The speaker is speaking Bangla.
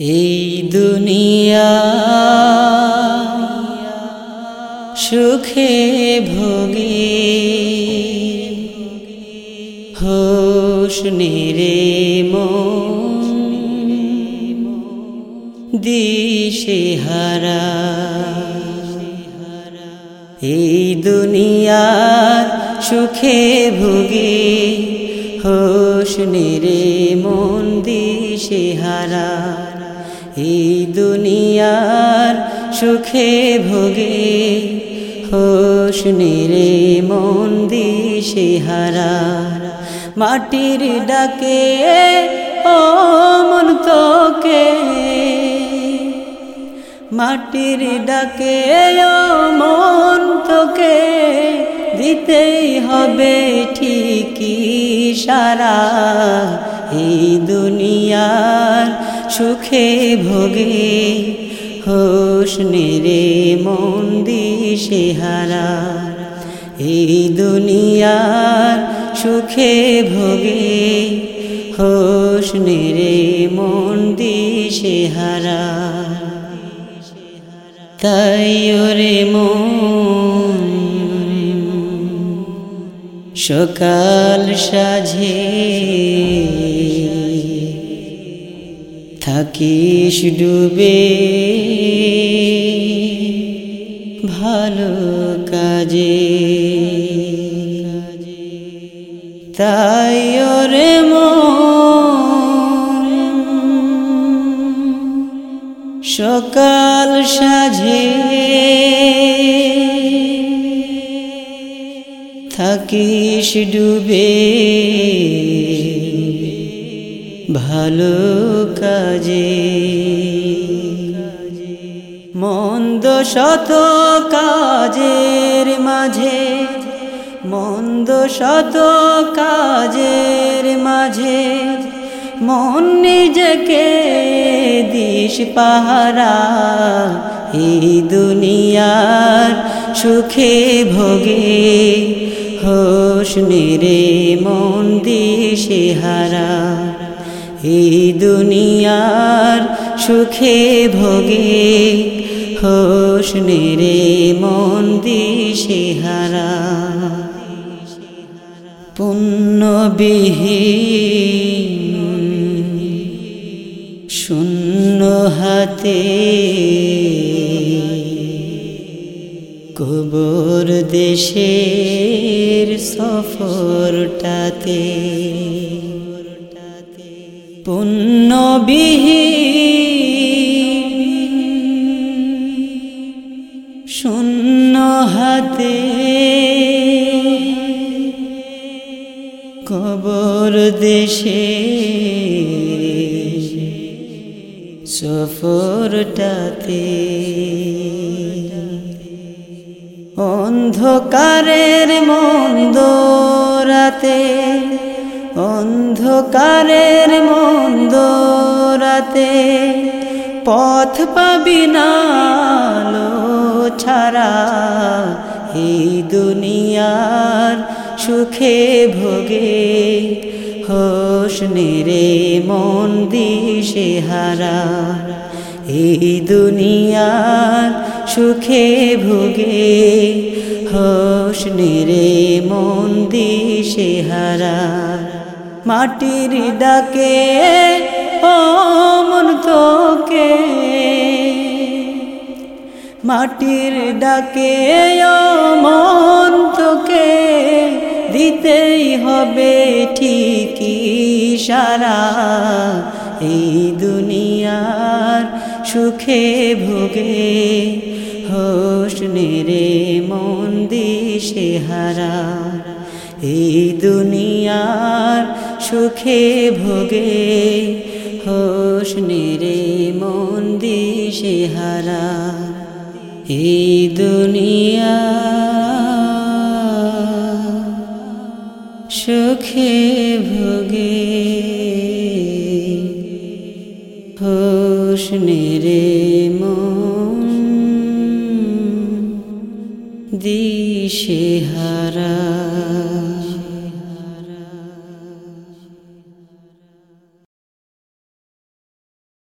এই দুনিয়া সুখে ভোগে, হোশ নেরে দিশে হারা। এই দুনিয়ার সুখে ভোগে, হোশ নেরে মন, দিশে হারা। এই দুনিয়ার সুখে ভোগে। হোশ নেরে মন দিশে হারা। মাটির ডাকে, ও মন তোকে। মাটির ডাকে, ও মন তোকে। দিতেই হবে ঠিকই সারা। এই দুনিয়ার সুখে ভোগে। হোশ নেরে মন দিশে হারা। এই দুনিয়ার সুখে ভোগে। হোশ নেরে মন দিশে হারা। তাই ওরে মন সকাল সাঝে। থাকিস ডুবে ভালো কাজে। তাই ওরে সকাল সাঝে থাকিস ডুবে। ভালো কাজে। মন্দ শত কাজের মাঝে, মন্দ শত কাজের মাঝে, মন নিজকে দিস পাহারা। এই দুনিয়ার সুখে ভোগে, হোশ নেরে মন দিশে হারা। এই দুনিয়ার সুখে ভোগে, হোশ নেরে মন দিশে হারা। পুণ্যবিহীন, শূন্য হাতে কবর দেশের সফরটাতে পুণ্যবিহীন শূন্য হাতে কবর দেশে সফরটাতে অন্ধকারের মন্দ রাতে অন্ধকারের মন্দ রাতে পথ পাবি না ছাড়া। এই দুনিয়ার সুখে ভোগে হোশ নেরে মন দিশে হারা। এই দুনিয়ার সুখে ভোগে হোশ নেরে মন দিশে হারা। মাটির ডাকে, ও মন তোকে। মাটির ডাকে, ও মন তোকে। দিতেই হবে ঠিকই সারা। এই দুনিয়ার সুখে ভোগে, হোশ নেরে মন দিশে হারা। এই দুনিয়ার সুখে ভোগে, হোশ নেরে মন দিশে হারা। এই দুনিয়া সুখে ভোগে। হোশ নেরে মন। দিশে হারা